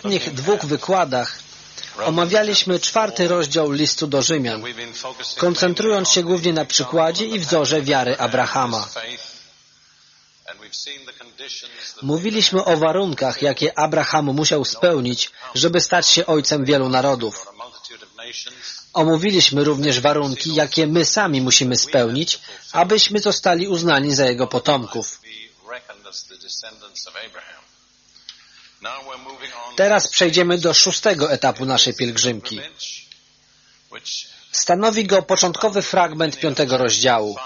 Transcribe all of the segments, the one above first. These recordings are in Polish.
ostatnich dwóch wykładach omawialiśmy czwarty rozdział listu do Rzymian, koncentrując się głównie na przykładzie i wzorze wiary Abrahama. Mówiliśmy o warunkach, jakie Abraham musiał spełnić, żeby stać się ojcem wielu narodów. Omówiliśmy również warunki, jakie my sami musimy spełnić, abyśmy zostali uznani za jego potomków. Teraz przejdziemy do szóstego etapu naszej pielgrzymki. Stanowi go początkowy fragment piątego rozdziału.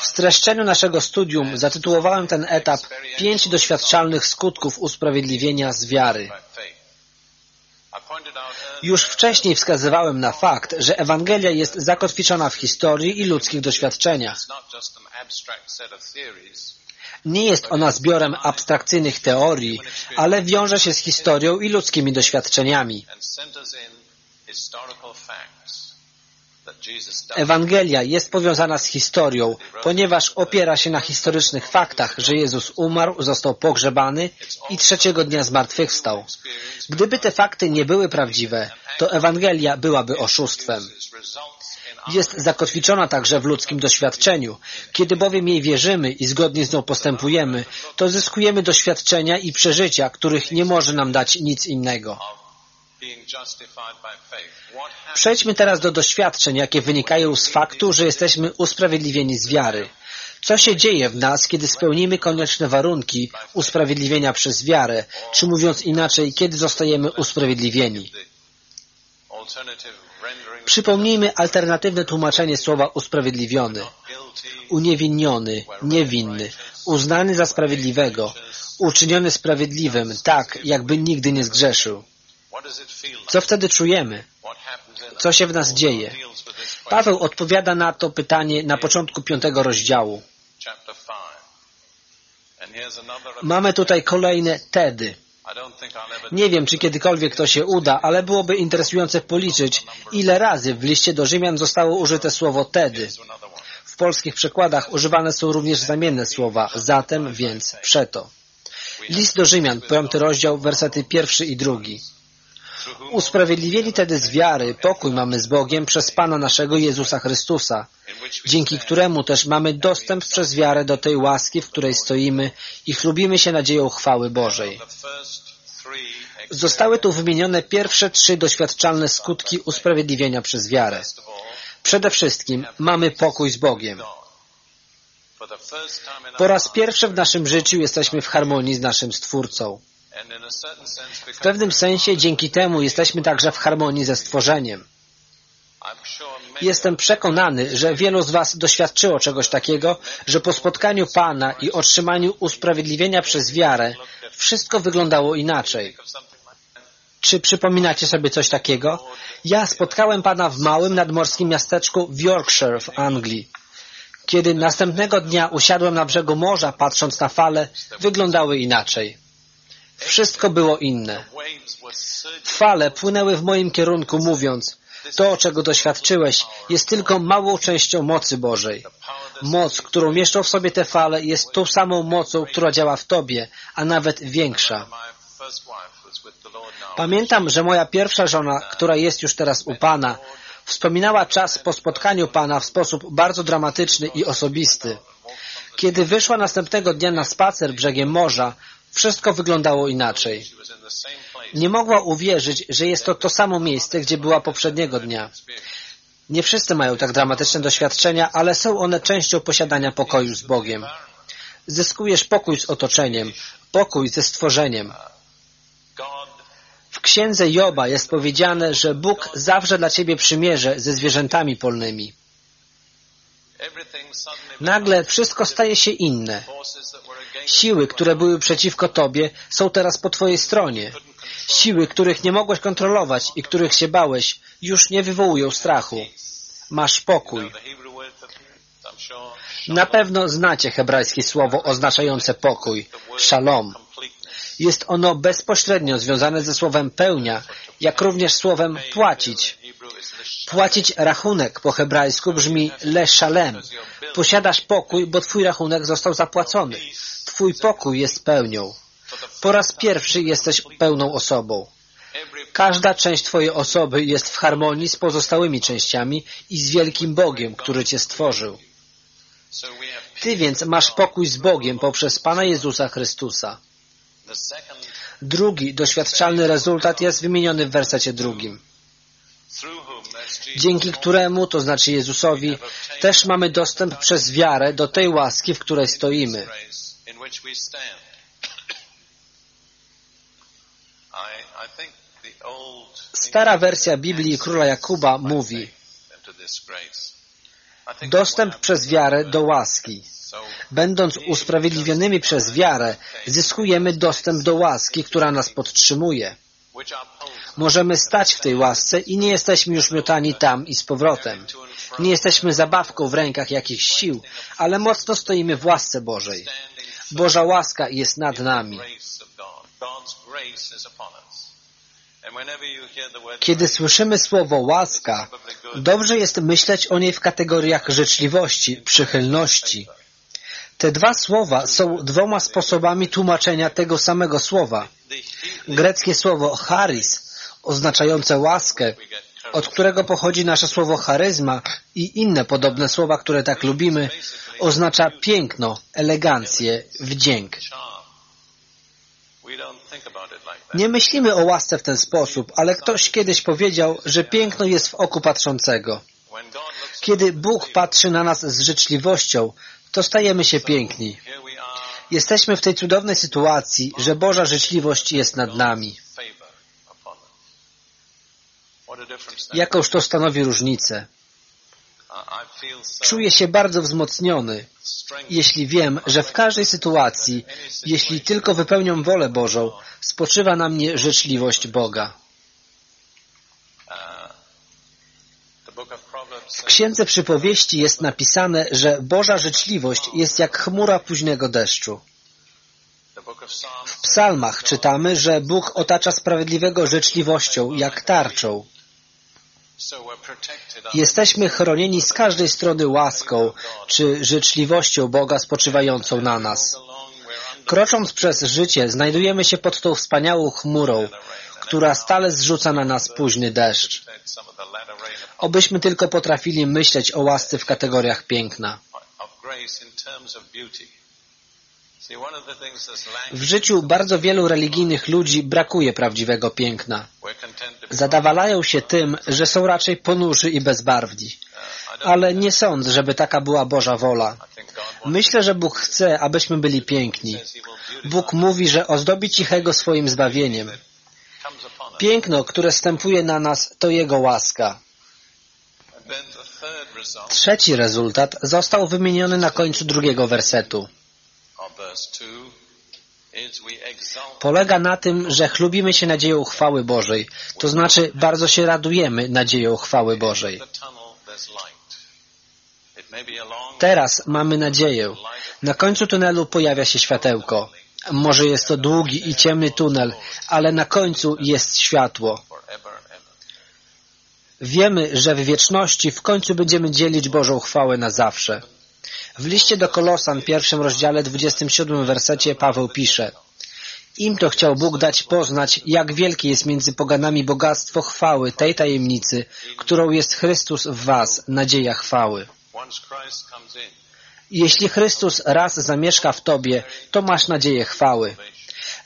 W streszczeniu naszego studium zatytułowałem ten etap Pięć doświadczalnych skutków usprawiedliwienia z wiary. Już wcześniej wskazywałem na fakt, że Ewangelia jest zakotwiczona w historii i ludzkich doświadczeniach. Nie jest ona zbiorem abstrakcyjnych teorii, ale wiąże się z historią i ludzkimi doświadczeniami. Ewangelia jest powiązana z historią, ponieważ opiera się na historycznych faktach, że Jezus umarł, został pogrzebany i trzeciego dnia zmartwychwstał. Gdyby te fakty nie były prawdziwe, to Ewangelia byłaby oszustwem. Jest zakotwiczona także w ludzkim doświadczeniu. Kiedy bowiem jej wierzymy i zgodnie z nią postępujemy, to zyskujemy doświadczenia i przeżycia, których nie może nam dać nic innego. Przejdźmy teraz do doświadczeń, jakie wynikają z faktu, że jesteśmy usprawiedliwieni z wiary. Co się dzieje w nas, kiedy spełnimy konieczne warunki usprawiedliwienia przez wiarę, czy mówiąc inaczej, kiedy zostajemy usprawiedliwieni? Przypomnijmy alternatywne tłumaczenie słowa usprawiedliwiony. Uniewinniony, niewinny, uznany za sprawiedliwego, uczyniony sprawiedliwym, tak, jakby nigdy nie zgrzeszył. Co wtedy czujemy? Co się w nas dzieje? Paweł odpowiada na to pytanie na początku piątego rozdziału. Mamy tutaj kolejne tedy. Nie wiem, czy kiedykolwiek to się uda, ale byłoby interesujące policzyć, ile razy w liście do Rzymian zostało użyte słowo tedy. W polskich przekładach używane są również zamienne słowa zatem, więc, przeto. List do Rzymian, piąty rozdział, wersety pierwszy i drugi. Usprawiedliwieni tedy z wiary pokój mamy z Bogiem przez Pana naszego Jezusa Chrystusa, dzięki któremu też mamy dostęp przez wiarę do tej łaski, w której stoimy i chlubimy się nadzieją chwały Bożej. Zostały tu wymienione pierwsze trzy doświadczalne skutki usprawiedliwienia przez wiarę. Przede wszystkim mamy pokój z Bogiem. Po raz pierwszy w naszym życiu jesteśmy w harmonii z naszym Stwórcą. W pewnym sensie dzięki temu jesteśmy także w harmonii ze stworzeniem. Jestem przekonany, że wielu z Was doświadczyło czegoś takiego, że po spotkaniu Pana i otrzymaniu usprawiedliwienia przez wiarę wszystko wyglądało inaczej. Czy przypominacie sobie coś takiego? Ja spotkałem Pana w małym nadmorskim miasteczku w Yorkshire w Anglii. Kiedy następnego dnia usiadłem na brzegu morza, patrząc na fale, wyglądały inaczej. Wszystko było inne. Fale płynęły w moim kierunku, mówiąc, to, czego doświadczyłeś, jest tylko małą częścią mocy Bożej. Moc, którą mieszczą w sobie te fale, jest tą samą mocą, która działa w Tobie, a nawet większa. Pamiętam, że moja pierwsza żona, która jest już teraz u Pana, wspominała czas po spotkaniu Pana w sposób bardzo dramatyczny i osobisty. Kiedy wyszła następnego dnia na spacer brzegiem morza, wszystko wyglądało inaczej. Nie mogła uwierzyć, że jest to to samo miejsce, gdzie była poprzedniego dnia. Nie wszyscy mają tak dramatyczne doświadczenia, ale są one częścią posiadania pokoju z Bogiem. Zyskujesz pokój z otoczeniem, pokój ze stworzeniem. W księdze Joba jest powiedziane, że Bóg zawrze dla ciebie przymierze ze zwierzętami polnymi. Nagle wszystko staje się inne. Siły, które były przeciwko Tobie, są teraz po Twojej stronie. Siły, których nie mogłeś kontrolować i których się bałeś, już nie wywołują strachu. Masz pokój. Na pewno znacie hebrajskie słowo oznaczające pokój, shalom. Jest ono bezpośrednio związane ze słowem pełnia, jak również słowem płacić. Płacić rachunek po hebrajsku brzmi le shalem. Posiadasz pokój, bo twój rachunek został zapłacony. Twój pokój jest pełnią. Po raz pierwszy jesteś pełną osobą. Każda część Twojej osoby jest w harmonii z pozostałymi częściami i z wielkim Bogiem, który Cię stworzył. Ty więc masz pokój z Bogiem poprzez Pana Jezusa Chrystusa. Drugi doświadczalny rezultat jest wymieniony w wersecie drugim. Dzięki któremu, to znaczy Jezusowi, też mamy dostęp przez wiarę do tej łaski, w której stoimy. Stara wersja Biblii Króla Jakuba mówi Dostęp przez wiarę do łaski. Będąc usprawiedliwionymi przez wiarę, zyskujemy dostęp do łaski, która nas podtrzymuje. Możemy stać w tej łasce i nie jesteśmy już miotani tam i z powrotem. Nie jesteśmy zabawką w rękach jakichś sił, ale mocno stoimy w łasce Bożej. Boża łaska jest nad nami. Kiedy słyszymy słowo łaska, dobrze jest myśleć o niej w kategoriach życzliwości, przychylności. Te dwa słowa są dwoma sposobami tłumaczenia tego samego słowa. Greckie słowo charis, oznaczające łaskę, od którego pochodzi nasze słowo charyzma i inne podobne słowa, które tak lubimy, oznacza piękno, elegancję, wdzięk. Nie myślimy o łasce w ten sposób, ale ktoś kiedyś powiedział, że piękno jest w oku patrzącego. Kiedy Bóg patrzy na nas z życzliwością, to stajemy się piękni. Jesteśmy w tej cudownej sytuacji, że Boża życzliwość jest nad nami. Jakąż to stanowi różnicę? Czuję się bardzo wzmocniony, jeśli wiem, że w każdej sytuacji, jeśli tylko wypełniam wolę Bożą, spoczywa na mnie życzliwość Boga. W Księdze Przypowieści jest napisane, że Boża życzliwość jest jak chmura późnego deszczu. W psalmach czytamy, że Bóg otacza sprawiedliwego życzliwością, jak tarczą. Jesteśmy chronieni z każdej strony łaską czy życzliwością Boga spoczywającą na nas. Krocząc przez życie, znajdujemy się pod tą wspaniałą chmurą, która stale zrzuca na nas późny deszcz. Obyśmy tylko potrafili myśleć o łasce w kategoriach piękna. W życiu bardzo wielu religijnych ludzi brakuje prawdziwego piękna. Zadawalają się tym, że są raczej ponurzy i bezbarwni. Ale nie sądzę, żeby taka była Boża wola. Myślę, że Bóg chce, abyśmy byli piękni. Bóg mówi, że ozdobi cichego swoim zbawieniem. Piękno, które stępuje na nas, to Jego łaska. Trzeci rezultat został wymieniony na końcu drugiego wersetu. Polega na tym, że chlubimy się nadzieją chwały Bożej, to znaczy bardzo się radujemy nadzieją chwały Bożej. Teraz mamy nadzieję. Na końcu tunelu pojawia się światełko. Może jest to długi i ciemny tunel, ale na końcu jest światło. Wiemy, że w wieczności w końcu będziemy dzielić Bożą chwałę na zawsze. W liście do Kolosan, pierwszym rozdziale, 27 wersecie Paweł pisze Im to chciał Bóg dać poznać, jak wielkie jest między poganami bogactwo chwały tej tajemnicy, którą jest Chrystus w was, nadzieja chwały. Jeśli Chrystus raz zamieszka w Tobie, to masz nadzieję chwały.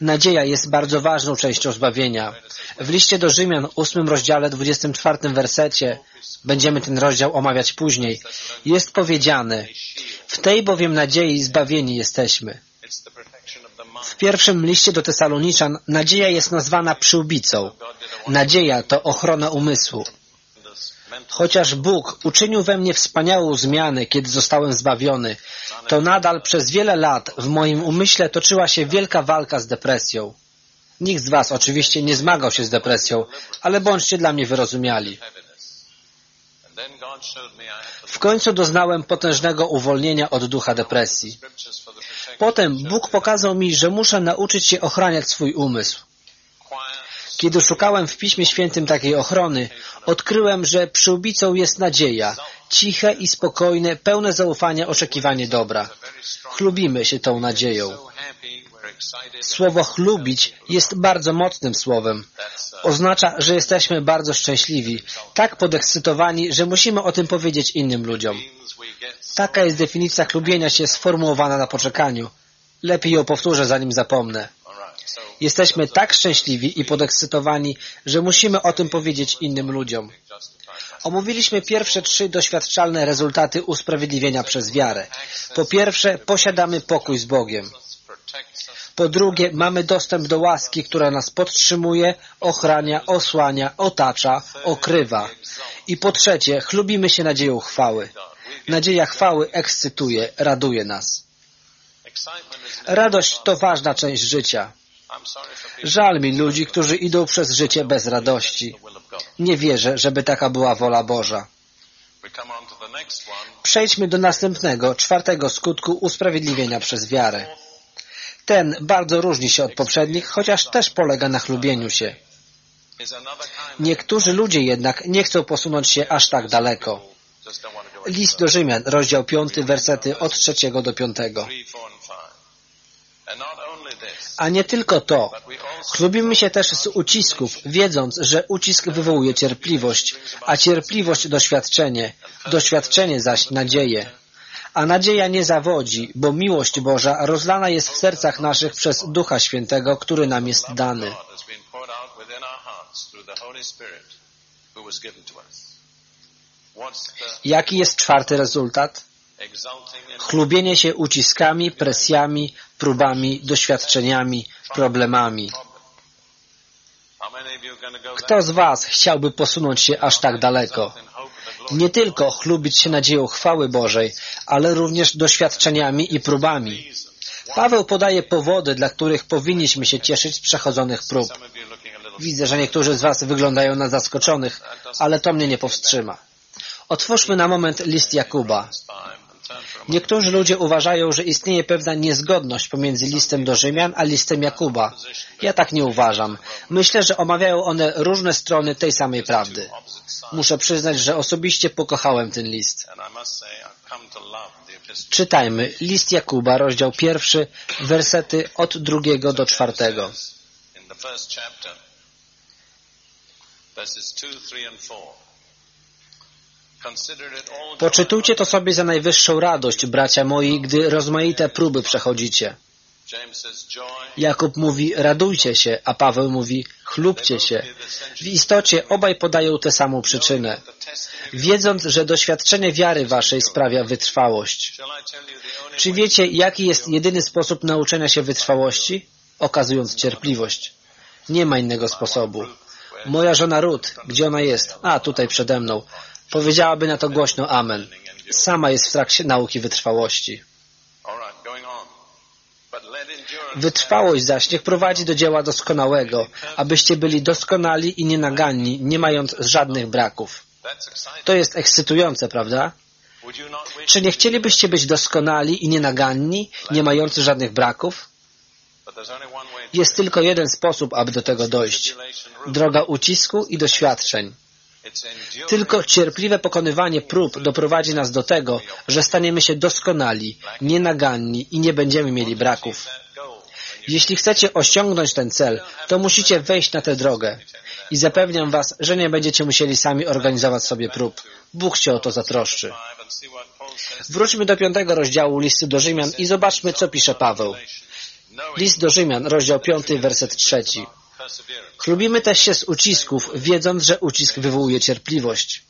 Nadzieja jest bardzo ważną częścią zbawienia. W liście do Rzymian, ósmym rozdziale, 24 wersecie, będziemy ten rozdział omawiać później, jest powiedziane, w tej bowiem nadziei zbawieni jesteśmy. W pierwszym liście do Tesaloniczan nadzieja jest nazwana przyłbicą. Nadzieja to ochrona umysłu. Chociaż Bóg uczynił we mnie wspaniałą zmianę, kiedy zostałem zbawiony, to nadal przez wiele lat w moim umyśle toczyła się wielka walka z depresją. Nikt z Was oczywiście nie zmagał się z depresją, ale bądźcie dla mnie wyrozumiali. W końcu doznałem potężnego uwolnienia od ducha depresji. Potem Bóg pokazał mi, że muszę nauczyć się ochraniać swój umysł. Kiedy szukałem w Piśmie Świętym takiej ochrony, odkryłem, że przyłbicą jest nadzieja, ciche i spokojne, pełne zaufania oczekiwanie dobra. Chlubimy się tą nadzieją. Słowo chlubić jest bardzo mocnym słowem. Oznacza, że jesteśmy bardzo szczęśliwi, tak podekscytowani, że musimy o tym powiedzieć innym ludziom. Taka jest definicja chlubienia się sformułowana na poczekaniu. Lepiej ją powtórzę, zanim zapomnę. Jesteśmy tak szczęśliwi i podekscytowani, że musimy o tym powiedzieć innym ludziom. Omówiliśmy pierwsze trzy doświadczalne rezultaty usprawiedliwienia przez wiarę. Po pierwsze, posiadamy pokój z Bogiem. Po drugie, mamy dostęp do łaski, która nas podtrzymuje, ochrania, osłania, otacza, okrywa. I po trzecie, chlubimy się nadzieją chwały. Nadzieja chwały ekscytuje, raduje nas. Radość to ważna część życia. Żal mi ludzi, którzy idą przez życie bez radości. Nie wierzę, żeby taka była wola Boża. Przejdźmy do następnego, czwartego skutku usprawiedliwienia przez wiarę. Ten bardzo różni się od poprzednich, chociaż też polega na chlubieniu się. Niektórzy ludzie jednak nie chcą posunąć się aż tak daleko. List do Rzymian, rozdział 5, wersety od trzeciego do piątego. A nie tylko to. Chlubimy się też z ucisków, wiedząc, że ucisk wywołuje cierpliwość, a cierpliwość doświadczenie, doświadczenie zaś nadzieję. A nadzieja nie zawodzi, bo miłość Boża rozlana jest w sercach naszych przez Ducha Świętego, który nam jest dany. Jaki jest czwarty rezultat? Chlubienie się uciskami, presjami, próbami, doświadczeniami, problemami. Kto z Was chciałby posunąć się aż tak daleko? Nie tylko chlubić się nadzieją chwały Bożej, ale również doświadczeniami i próbami. Paweł podaje powody, dla których powinniśmy się cieszyć z przechodzonych prób. Widzę, że niektórzy z Was wyglądają na zaskoczonych, ale to mnie nie powstrzyma. Otwórzmy na moment list Jakuba. Niektórzy ludzie uważają, że istnieje pewna niezgodność pomiędzy listem do Rzymian a listem Jakuba. Ja tak nie uważam. Myślę, że omawiają one różne strony tej samej prawdy. Muszę przyznać, że osobiście pokochałem ten list. Czytajmy list Jakuba, rozdział pierwszy, wersety od drugiego do czwartego. Verses 2, 3 and 4. Poczytujcie to sobie za najwyższą radość, bracia moi, gdy rozmaite próby przechodzicie. Jakub mówi, radujcie się, a Paweł mówi, chlubcie się. W istocie obaj podają tę samą przyczynę, wiedząc, że doświadczenie wiary waszej sprawia wytrwałość. Czy wiecie, jaki jest jedyny sposób nauczenia się wytrwałości? Okazując cierpliwość. Nie ma innego sposobu. Moja żona Ruth, gdzie ona jest? A, tutaj przede mną. Powiedziałaby na to głośno Amen. Sama jest w trakcie nauki wytrwałości. Wytrwałość zaś niech prowadzi do dzieła doskonałego, abyście byli doskonali i nienaganni, nie mając żadnych braków. To jest ekscytujące, prawda? Czy nie chcielibyście być doskonali i nienaganni, nie mający żadnych braków? Jest tylko jeden sposób, aby do tego dojść. Droga ucisku i doświadczeń. Tylko cierpliwe pokonywanie prób doprowadzi nas do tego, że staniemy się doskonali, nienaganni i nie będziemy mieli braków. Jeśli chcecie osiągnąć ten cel, to musicie wejść na tę drogę. I zapewniam Was, że nie będziecie musieli sami organizować sobie prób. Bóg się o to zatroszczy. Wróćmy do piątego rozdziału listu do Rzymian i zobaczmy, co pisze Paweł. List do Rzymian, rozdział piąty, werset trzeci. Chlubimy też się z ucisków, wiedząc, że ucisk wywołuje cierpliwość.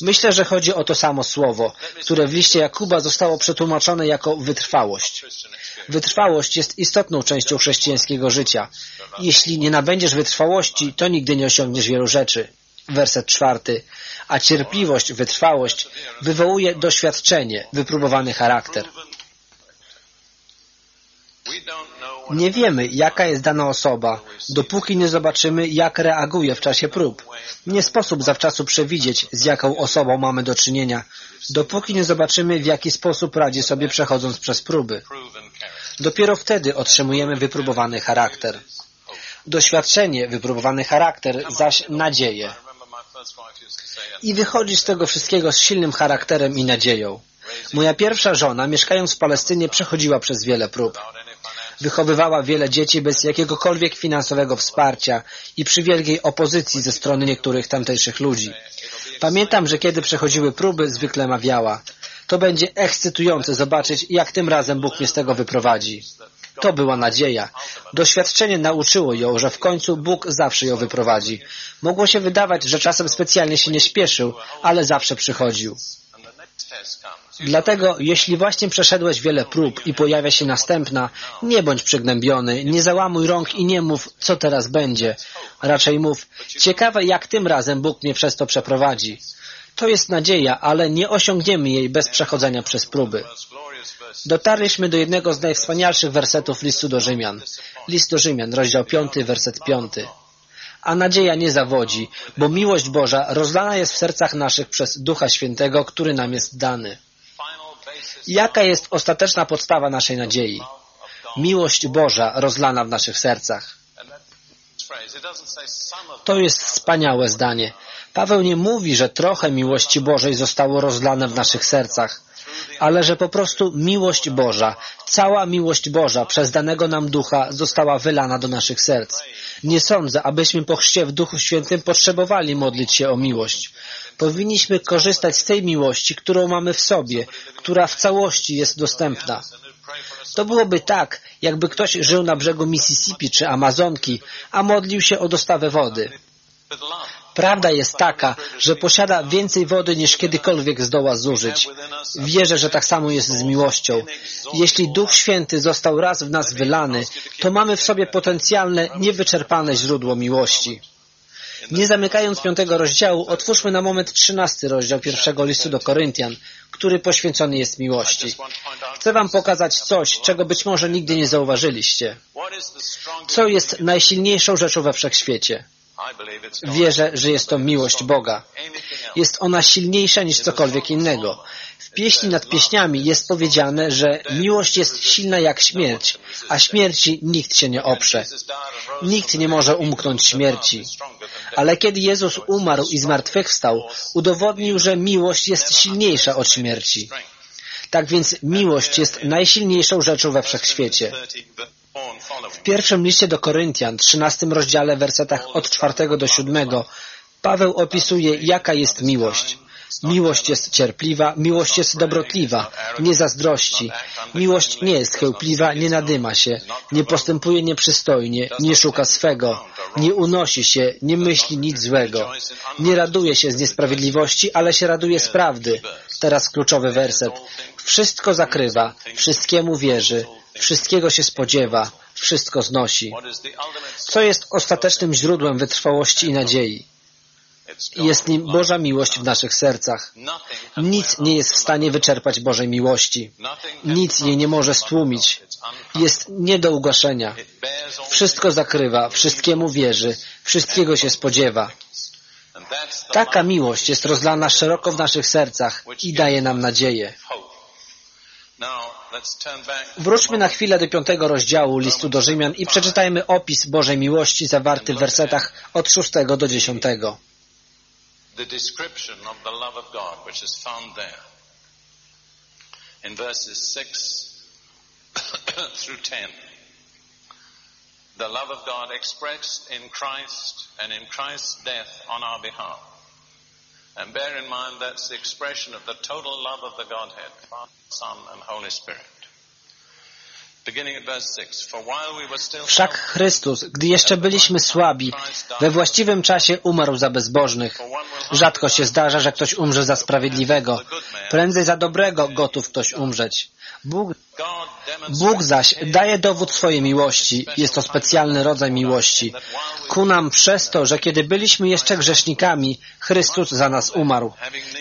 Myślę, że chodzi o to samo słowo, które w liście Jakuba zostało przetłumaczone jako wytrwałość. Wytrwałość jest istotną częścią chrześcijańskiego życia. Jeśli nie nabędziesz wytrwałości, to nigdy nie osiągniesz wielu rzeczy. Werset czwarty. A cierpliwość, wytrwałość wywołuje doświadczenie, wypróbowany charakter. Nie wiemy, jaka jest dana osoba, dopóki nie zobaczymy, jak reaguje w czasie prób. Nie sposób zawczasu przewidzieć, z jaką osobą mamy do czynienia, dopóki nie zobaczymy, w jaki sposób radzi sobie przechodząc przez próby. Dopiero wtedy otrzymujemy wypróbowany charakter. Doświadczenie, wypróbowany charakter, zaś nadzieję. I wychodzisz z tego wszystkiego z silnym charakterem i nadzieją. Moja pierwsza żona, mieszkając w Palestynie, przechodziła przez wiele prób. Wychowywała wiele dzieci bez jakiegokolwiek finansowego wsparcia i przy wielkiej opozycji ze strony niektórych tamtejszych ludzi. Pamiętam, że kiedy przechodziły próby, zwykle mawiała. To będzie ekscytujące zobaczyć, jak tym razem Bóg mnie z tego wyprowadzi. To była nadzieja. Doświadczenie nauczyło ją, że w końcu Bóg zawsze ją wyprowadzi. Mogło się wydawać, że czasem specjalnie się nie śpieszył, ale zawsze przychodził. Dlatego, jeśli właśnie przeszedłeś wiele prób i pojawia się następna, nie bądź przygnębiony, nie załamuj rąk i nie mów, co teraz będzie. Raczej mów, ciekawe jak tym razem Bóg mnie przez to przeprowadzi. To jest nadzieja, ale nie osiągniemy jej bez przechodzenia przez próby. Dotarliśmy do jednego z najwspanialszych wersetów listu do Rzymian. List do Rzymian, rozdział 5, werset 5. A nadzieja nie zawodzi, bo miłość Boża rozlana jest w sercach naszych przez Ducha Świętego, który nam jest dany. Jaka jest ostateczna podstawa naszej nadziei? Miłość Boża rozlana w naszych sercach. To jest wspaniałe zdanie. Paweł nie mówi, że trochę miłości Bożej zostało rozlane w naszych sercach, ale że po prostu miłość Boża, cała miłość Boża przez danego nam ducha została wylana do naszych serc. Nie sądzę, abyśmy po chrzcie w Duchu Świętym potrzebowali modlić się o miłość. Powinniśmy korzystać z tej miłości, którą mamy w sobie, która w całości jest dostępna. To byłoby tak, jakby ktoś żył na brzegu Mississippi czy Amazonki, a modlił się o dostawę wody. Prawda jest taka, że posiada więcej wody niż kiedykolwiek zdoła zużyć. Wierzę, że tak samo jest z miłością. Jeśli Duch Święty został raz w nas wylany, to mamy w sobie potencjalne, niewyczerpane źródło miłości. Nie zamykając piątego rozdziału, otwórzmy na moment trzynasty rozdział pierwszego listu do Koryntian, który poświęcony jest miłości. Chcę Wam pokazać coś, czego być może nigdy nie zauważyliście. Co jest najsilniejszą rzeczą we wszechświecie? Wierzę, że jest to miłość Boga. Jest ona silniejsza niż cokolwiek innego. Pieśni nad pieśniami jest powiedziane, że miłość jest silna jak śmierć, a śmierci nikt się nie oprze. Nikt nie może umknąć śmierci. Ale kiedy Jezus umarł i zmartwychwstał, udowodnił, że miłość jest silniejsza od śmierci. Tak więc miłość jest najsilniejszą rzeczą we wszechświecie. W pierwszym liście do Koryntian, trzynastym rozdziale, wersetach od czwartego do siódmego, Paweł opisuje, jaka jest miłość. Miłość jest cierpliwa, miłość jest dobrotliwa, nie zazdrości. Miłość nie jest chełpliwa, nie nadyma się, nie postępuje nieprzystojnie, nie szuka swego, nie unosi się, nie myśli nic złego. Nie raduje się z niesprawiedliwości, ale się raduje z prawdy. Teraz kluczowy werset. Wszystko zakrywa, wszystkiemu wierzy, wszystkiego się spodziewa, wszystko znosi. Co jest ostatecznym źródłem wytrwałości i nadziei? Jest nim Boża miłość w naszych sercach. Nic nie jest w stanie wyczerpać Bożej miłości. Nic jej nie może stłumić. Jest nie do ugaszenia. Wszystko zakrywa, wszystkiemu wierzy, wszystkiego się spodziewa. Taka miłość jest rozlana szeroko w naszych sercach i daje nam nadzieję. Wróćmy na chwilę do piątego rozdziału listu do Rzymian i przeczytajmy opis Bożej miłości zawarty w wersetach od szóstego do dziesiątego. The description of the love of God which is found there in verses 6 through 10. The love of God expressed in Christ and in Christ's death on our behalf. And bear in mind that's the expression of the total love of the Godhead, Father, Son, and Holy Spirit. Wszak Chrystus, gdy jeszcze byliśmy słabi, we właściwym czasie umarł za bezbożnych. Rzadko się zdarza, że ktoś umrze za sprawiedliwego. Prędzej za dobrego gotów ktoś umrzeć. Bóg, Bóg zaś daje dowód swojej miłości. Jest to specjalny rodzaj miłości. Ku nam przez to, że kiedy byliśmy jeszcze grzesznikami, Chrystus za nas umarł.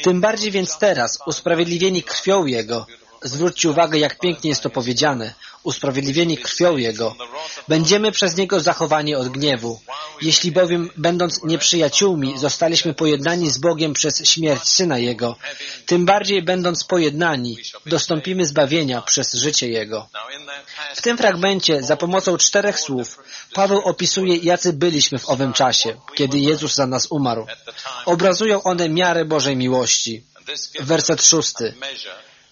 Tym bardziej więc teraz, usprawiedliwieni krwią Jego, zwróćcie uwagę, jak pięknie jest to powiedziane, usprawiedliwieni krwią Jego. Będziemy przez Niego zachowani od gniewu. Jeśli bowiem, będąc nieprzyjaciółmi, zostaliśmy pojednani z Bogiem przez śmierć Syna Jego, tym bardziej będąc pojednani, dostąpimy zbawienia przez życie Jego. W tym fragmencie, za pomocą czterech słów, Paweł opisuje, jacy byliśmy w owym czasie, kiedy Jezus za nas umarł. Obrazują one miarę Bożej miłości. Werset szósty.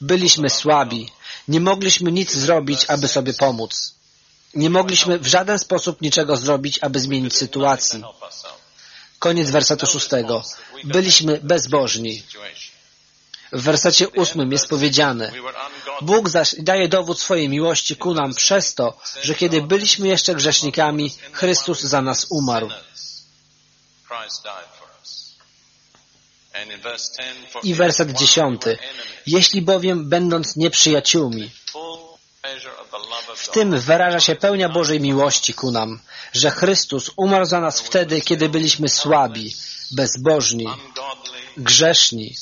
Byliśmy słabi. Nie mogliśmy nic zrobić, aby sobie pomóc. Nie mogliśmy w żaden sposób niczego zrobić, aby zmienić sytuację. Koniec wersetu szóstego. Byliśmy bezbożni. W wersecie ósmym jest powiedziane Bóg zaś daje dowód swojej miłości ku nam przez to, że kiedy byliśmy jeszcze grzesznikami, Chrystus za nas umarł. I werset dziesiąty. Jeśli bowiem, będąc nieprzyjaciółmi, w tym wyraża się pełnia Bożej miłości ku nam, że Chrystus umarł za nas wtedy, kiedy byliśmy słabi, bezbożni, grzeszni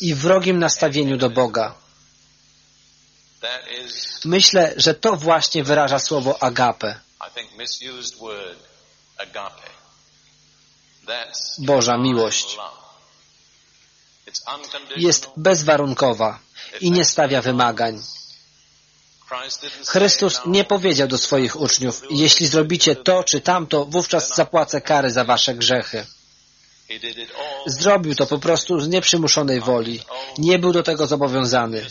i wrogim nastawieniu do Boga. Myślę, że to właśnie wyraża słowo agape. Boża miłość jest bezwarunkowa i nie stawia wymagań. Chrystus nie powiedział do swoich uczniów, jeśli zrobicie to czy tamto, wówczas zapłacę kary za wasze grzechy. Zrobił to po prostu z nieprzymuszonej woli. Nie był do tego zobowiązany.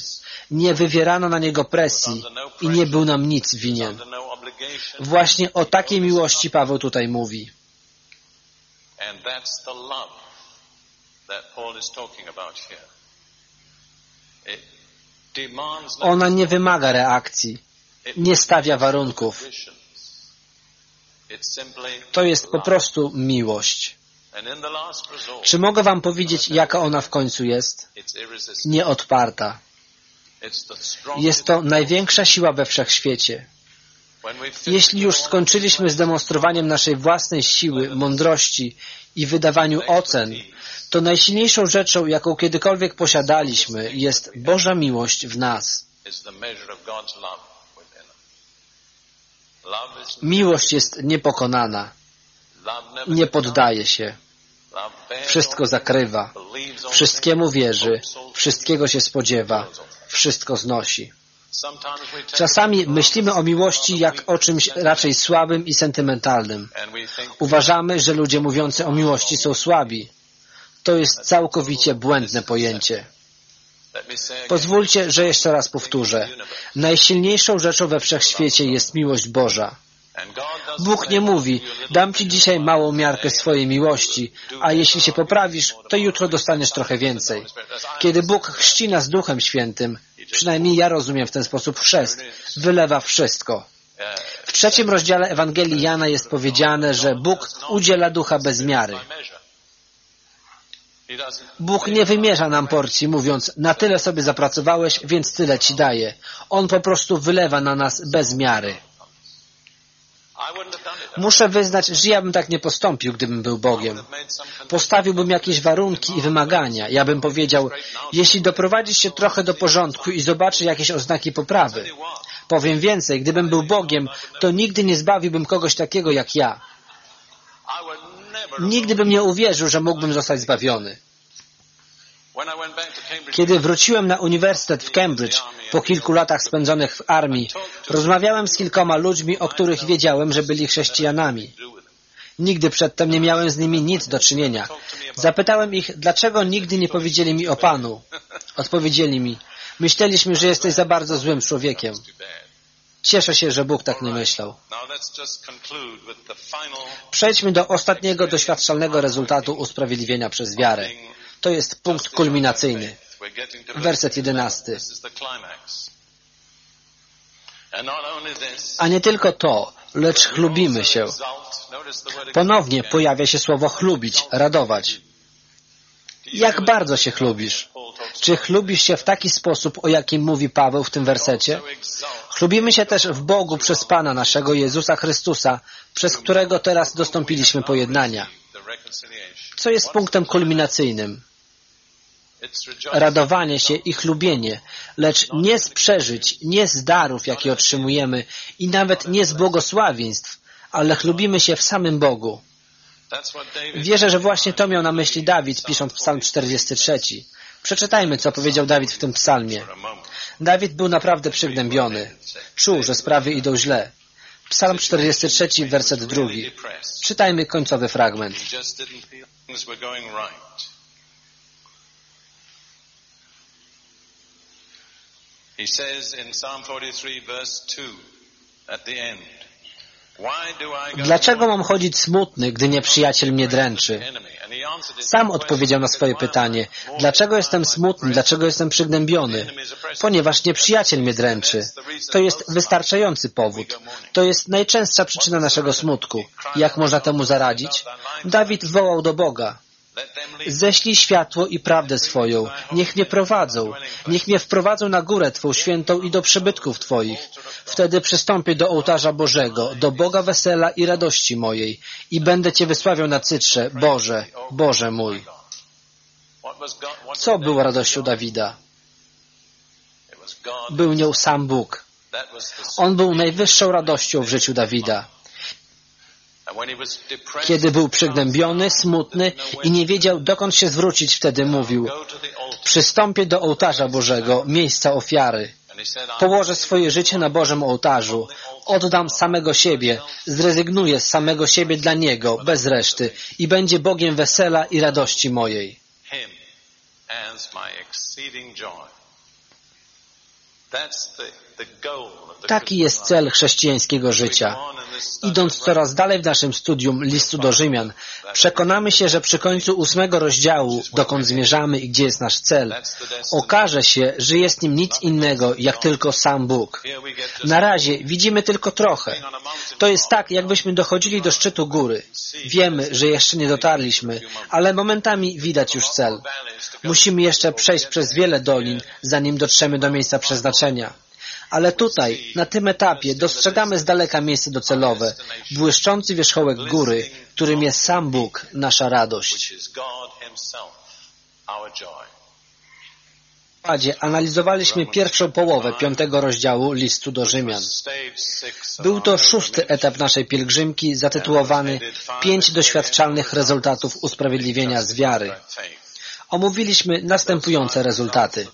Nie wywierano na niego presji i nie był nam nic winien. Właśnie o takiej miłości Paweł tutaj mówi. Ona nie wymaga reakcji, nie stawia warunków. To jest po prostu miłość. Czy mogę Wam powiedzieć, jaka ona w końcu jest? Nieodparta. Jest to największa siła we wszechświecie. Jeśli już skończyliśmy z demonstrowaniem naszej własnej siły, mądrości i wydawaniu ocen, to najsilniejszą rzeczą, jaką kiedykolwiek posiadaliśmy, jest Boża miłość w nas. Miłość jest niepokonana. Nie poddaje się. Wszystko zakrywa. Wszystkiemu wierzy. Wszystkiego się spodziewa. Wszystko znosi. Czasami myślimy o miłości jak o czymś raczej słabym i sentymentalnym. Uważamy, że ludzie mówiący o miłości są słabi. To jest całkowicie błędne pojęcie. Pozwólcie, że jeszcze raz powtórzę. Najsilniejszą rzeczą we wszechświecie jest miłość Boża. Bóg nie mówi, dam Ci dzisiaj małą miarkę swojej miłości, a jeśli się poprawisz, to jutro dostaniesz trochę więcej. Kiedy Bóg chrzci nas Duchem Świętym, przynajmniej ja rozumiem w ten sposób chrzest, wylewa wszystko. W trzecim rozdziale Ewangelii Jana jest powiedziane, że Bóg udziela ducha bez miary. Bóg nie wymierza nam porcji, mówiąc, na tyle sobie zapracowałeś, więc tyle ci daje. On po prostu wylewa na nas bez miary. Muszę wyznać, że ja bym tak nie postąpił, gdybym był Bogiem. Postawiłbym jakieś warunki i wymagania. Ja bym powiedział, jeśli doprowadzisz się trochę do porządku i zobaczy jakieś oznaki poprawy. Powiem więcej, gdybym był Bogiem, to nigdy nie zbawiłbym kogoś takiego jak ja. Nigdy bym nie uwierzył, że mógłbym zostać zbawiony. Kiedy wróciłem na uniwersytet w Cambridge po kilku latach spędzonych w armii, rozmawiałem z kilkoma ludźmi, o których wiedziałem, że byli chrześcijanami. Nigdy przedtem nie miałem z nimi nic do czynienia. Zapytałem ich, dlaczego nigdy nie powiedzieli mi o Panu. Odpowiedzieli mi, myśleliśmy, że jesteś za bardzo złym człowiekiem. Cieszę się, że Bóg tak nie myślał. Przejdźmy do ostatniego doświadczalnego rezultatu usprawiedliwienia przez wiarę. To jest punkt kulminacyjny. Werset jedenasty. A nie tylko to, lecz chlubimy się. Ponownie pojawia się słowo chlubić, radować. Jak bardzo się chlubisz? Czy chlubisz się w taki sposób, o jakim mówi Paweł w tym wersecie? Chlubimy się też w Bogu przez Pana naszego Jezusa Chrystusa, przez którego teraz dostąpiliśmy pojednania. Co jest punktem kulminacyjnym? Radowanie się i chlubienie, lecz nie z przeżyć, nie z darów, jakie otrzymujemy i nawet nie z błogosławieństw, ale chlubimy się w samym Bogu. Wierzę, że właśnie to miał na myśli Dawid, pisząc psalm 43. Przeczytajmy, co powiedział Dawid w tym psalmie. Dawid był naprawdę przygnębiony. Czuł, że sprawy idą źle. Psalm 43, werset drugi. Czytajmy końcowy fragment. He says in Psalm 43 verse 2 at the end Dlaczego mam chodzić smutny, gdy nieprzyjaciel mnie dręczy? Sam odpowiedział na swoje pytanie. Dlaczego jestem smutny? Dlaczego jestem przygnębiony? Ponieważ nieprzyjaciel mnie dręczy. To jest wystarczający powód. To jest najczęstsza przyczyna naszego smutku. Jak można temu zaradzić? Dawid wołał do Boga. Ześlij światło i prawdę swoją. Niech mnie prowadzą. Niech mnie wprowadzą na górę Twą świętą i do przybytków Twoich. Wtedy przystąpię do ołtarza Bożego, do Boga wesela i radości mojej i będę Cię wysławiał na cytrze. Boże, Boże mój. Co było radością Dawida? Był nią sam Bóg. On był najwyższą radością w życiu Dawida. Kiedy był przygnębiony, smutny i nie wiedział, dokąd się zwrócić, wtedy mówił Przystąpię do ołtarza Bożego, miejsca ofiary. Położę swoje życie na Bożym ołtarzu. Oddam samego siebie. Zrezygnuję z samego siebie dla Niego, bez reszty. I będzie Bogiem wesela i radości mojej. Taki jest cel chrześcijańskiego życia. Idąc coraz dalej w naszym studium listu do Rzymian, przekonamy się, że przy końcu ósmego rozdziału, dokąd zmierzamy i gdzie jest nasz cel, okaże się, że jest nim nic innego, jak tylko sam Bóg. Na razie widzimy tylko trochę. To jest tak, jakbyśmy dochodzili do szczytu góry. Wiemy, że jeszcze nie dotarliśmy, ale momentami widać już cel. Musimy jeszcze przejść przez wiele dolin, zanim dotrzemy do miejsca przeznaczenia. Ale tutaj, na tym etapie, dostrzegamy z daleka miejsce docelowe, błyszczący wierzchołek góry, którym jest sam Bóg, nasza radość. W analizowaliśmy pierwszą połowę piątego rozdziału listu do Rzymian. Był to szósty etap naszej pielgrzymki zatytułowany Pięć doświadczalnych rezultatów usprawiedliwienia z wiary. Omówiliśmy następujące rezultaty.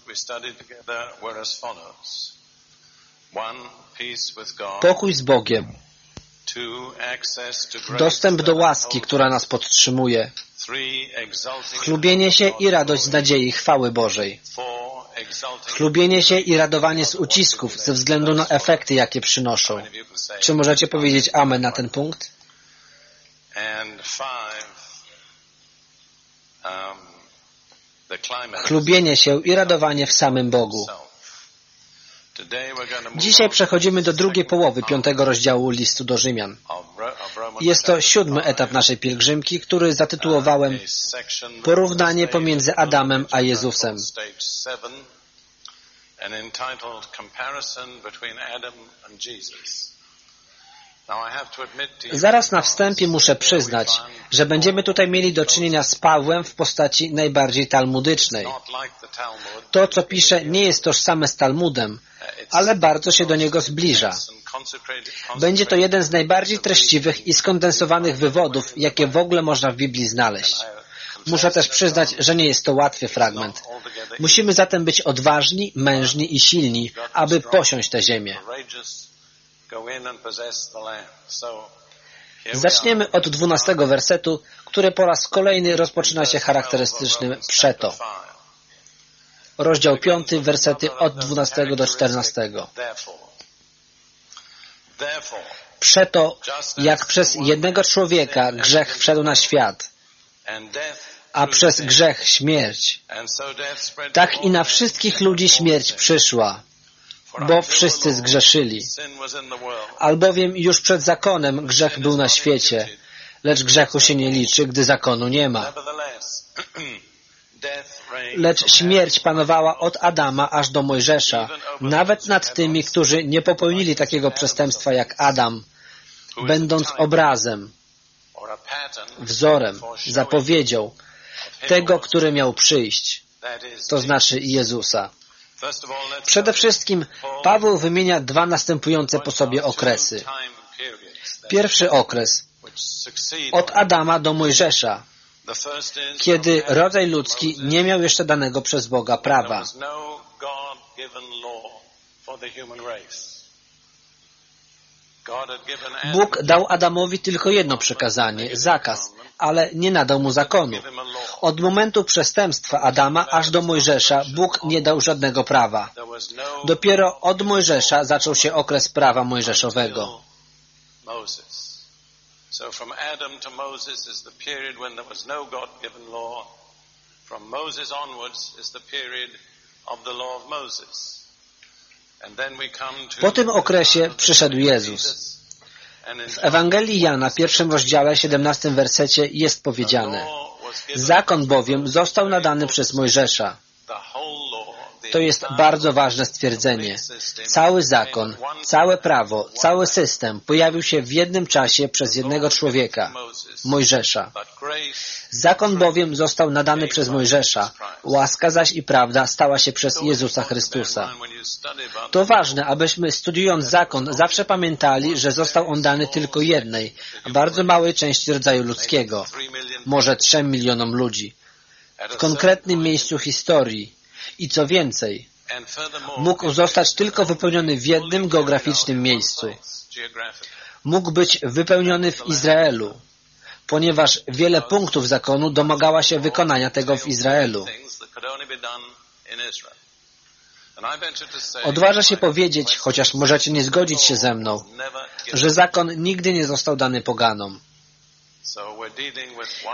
Pokój z Bogiem. Dostęp do łaski, która nas podtrzymuje. Chlubienie się i radość z nadziei chwały Bożej. Chlubienie się i radowanie z ucisków ze względu na efekty, jakie przynoszą. Czy możecie powiedzieć Amen na ten punkt? Chlubienie się i radowanie w samym Bogu. Dzisiaj przechodzimy do drugiej połowy piątego rozdziału listu do Rzymian. Jest to siódmy etap naszej pielgrzymki, który zatytułowałem Porównanie pomiędzy Adamem a Jezusem. Zaraz na wstępie muszę przyznać, że będziemy tutaj mieli do czynienia z Pawłem w postaci najbardziej talmudycznej. To, co pisze, nie jest tożsame z Talmudem, ale bardzo się do niego zbliża. Będzie to jeden z najbardziej treściwych i skondensowanych wywodów, jakie w ogóle można w Biblii znaleźć. Muszę też przyznać, że nie jest to łatwy fragment. Musimy zatem być odważni, mężni i silni, aby posiąść tę ziemię. Zaczniemy od dwunastego wersetu, który po raz kolejny rozpoczyna się charakterystycznym przeto. Rozdział 5, wersety od 12 do 14. Przeto, jak przez jednego człowieka grzech wszedł na świat, a przez grzech śmierć, tak i na wszystkich ludzi śmierć przyszła, bo wszyscy zgrzeszyli. Albowiem już przed zakonem grzech był na świecie, lecz grzechu się nie liczy, gdy zakonu nie ma. Lecz śmierć panowała od Adama aż do Mojżesza, nawet nad tymi, którzy nie popełnili takiego przestępstwa jak Adam, będąc obrazem, wzorem, zapowiedzią tego, który miał przyjść. to znaczy Jezusa. Przede wszystkim Paweł wymienia dwa następujące po sobie okresy. Pierwszy okres od Adama do Mojżesza, kiedy rodzaj ludzki nie miał jeszcze danego przez Boga prawa. Bóg dał Adamowi tylko jedno przekazanie, zakaz, ale nie nadał mu zakonu. Od momentu przestępstwa Adama aż do Mojżesza Bóg nie dał żadnego prawa. Dopiero od Mojżesza zaczął się okres prawa mojżeszowego. So from Adam to Moses is the period when there was no God-given law. From Moses onwards is the period of the law of Moses. Po tym okresie przyszedł Jezus. W Ewangelii Jana, pierwszym rozdziale, 17 wersecie jest powiedziane Zakon bowiem został nadany przez Mojżesza. To jest bardzo ważne stwierdzenie. Cały zakon, całe prawo, cały system pojawił się w jednym czasie przez jednego człowieka, Mojżesza. Zakon bowiem został nadany przez Mojżesza, łaska zaś i prawda stała się przez Jezusa Chrystusa. To ważne, abyśmy studiując zakon zawsze pamiętali, że został on dany tylko jednej, bardzo małej części rodzaju ludzkiego, może trzem milionom ludzi, w konkretnym miejscu historii, i co więcej, mógł zostać tylko wypełniony w jednym geograficznym miejscu. Mógł być wypełniony w Izraelu, ponieważ wiele punktów zakonu domagała się wykonania tego w Izraelu. Odważa się powiedzieć, chociaż możecie nie zgodzić się ze mną, że zakon nigdy nie został dany poganom.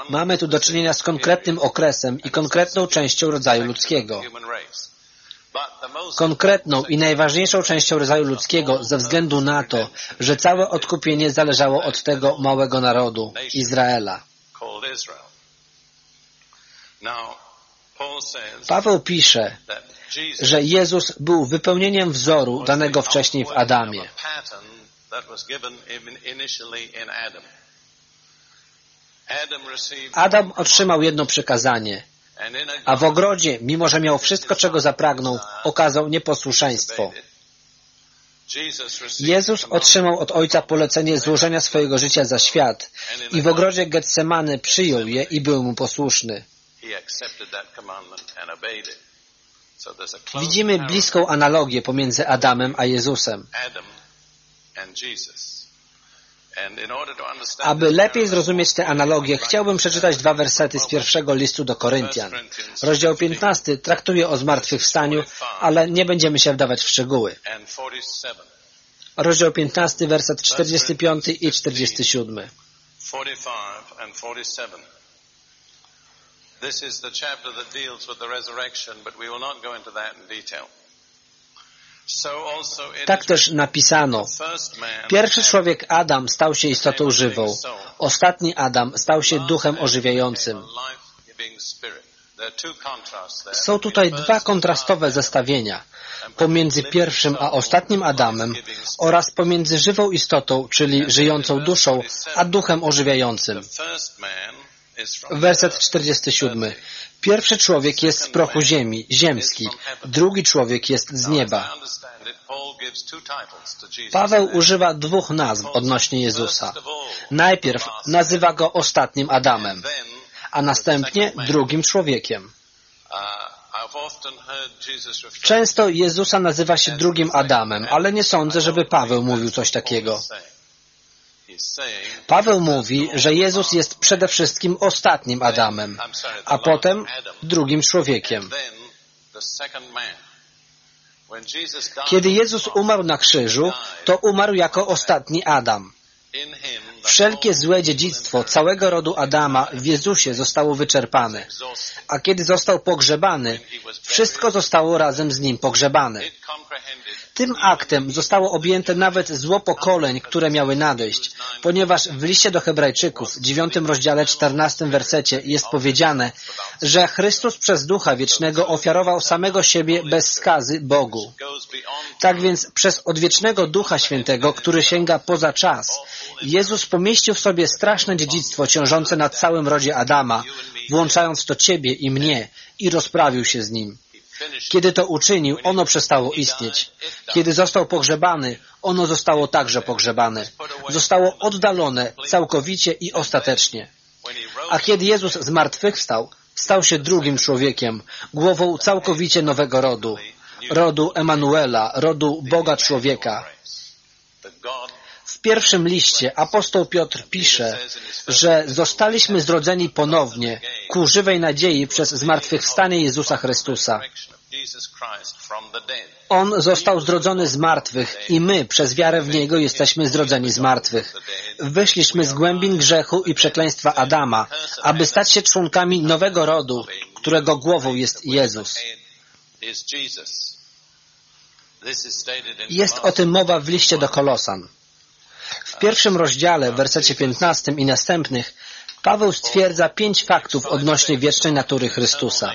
Mamy tu do czynienia z konkretnym okresem i konkretną częścią rodzaju ludzkiego. Konkretną i najważniejszą częścią rodzaju ludzkiego ze względu na to, że całe odkupienie zależało od tego małego narodu, Izraela. Paweł pisze, że Jezus był wypełnieniem wzoru danego wcześniej w Adamie. Adam otrzymał jedno przykazanie, a w ogrodzie, mimo że miał wszystko, czego zapragnął, okazał nieposłuszeństwo. Jezus otrzymał od Ojca polecenie złożenia swojego życia za świat. i w ogrodzie Getsemany przyjął je i był mu posłuszny. Widzimy bliską analogię pomiędzy Adamem a Jezusem. Aby lepiej zrozumieć tę analogię, chciałbym przeczytać dwa wersety z pierwszego listu do Koryntian. Rozdział 15 traktuje o zmartwychwstaniu, ale nie będziemy się wdawać w szczegóły. Rozdział 15, werset 45 i 47. This is the chapter that deals with the resurrection, but we will not go into that in detail. Tak też napisano. Pierwszy człowiek Adam stał się istotą żywą. Ostatni Adam stał się duchem ożywiającym. Są tutaj dwa kontrastowe zestawienia pomiędzy pierwszym a ostatnim Adamem oraz pomiędzy żywą istotą, czyli żyjącą duszą, a duchem ożywiającym. Werset 47. Pierwszy człowiek jest z prochu ziemi, ziemski. Drugi człowiek jest z nieba. Paweł używa dwóch nazw odnośnie Jezusa. Najpierw nazywa go ostatnim Adamem, a następnie drugim człowiekiem. Często Jezusa nazywa się drugim Adamem, ale nie sądzę, żeby Paweł mówił coś takiego. Paweł mówi, że Jezus jest przede wszystkim ostatnim Adamem, a potem drugim człowiekiem. Kiedy Jezus umarł na krzyżu, to umarł jako ostatni Adam. Wszelkie złe dziedzictwo całego rodu Adama w Jezusie zostało wyczerpane, a kiedy został pogrzebany, wszystko zostało razem z nim pogrzebane. Tym aktem zostało objęte nawet zło pokoleń, które miały nadejść, ponieważ w liście do Hebrajczyków, dziewiątym rozdziale, czternastym wersecie jest powiedziane, że Chrystus przez Ducha Wiecznego ofiarował samego siebie bez skazy Bogu. Tak więc przez odwiecznego Ducha Świętego, który sięga poza czas, Jezus pomieścił w sobie straszne dziedzictwo ciążące na całym rodzie Adama, włączając to Ciebie i mnie i rozprawił się z nim. Kiedy to uczynił, ono przestało istnieć. Kiedy został pogrzebany, ono zostało także pogrzebane. Zostało oddalone całkowicie i ostatecznie. A kiedy Jezus zmartwychwstał, stał się drugim człowiekiem, głową całkowicie nowego rodu, rodu Emanuela, rodu Boga człowieka. Pierwszym liście apostoł Piotr pisze, że zostaliśmy zrodzeni ponownie ku żywej nadziei przez zmartwychwstanie Jezusa Chrystusa. On został zrodzony z martwych i my przez wiarę w Niego jesteśmy zrodzeni z martwych. Wyszliśmy z głębin grzechu i przekleństwa Adama, aby stać się członkami nowego rodu, którego głową jest Jezus. Jest o tym mowa w liście do Kolosan. W pierwszym rozdziale, w wersecie 15 i następnych, Paweł stwierdza pięć faktów odnośnie wiecznej natury Chrystusa.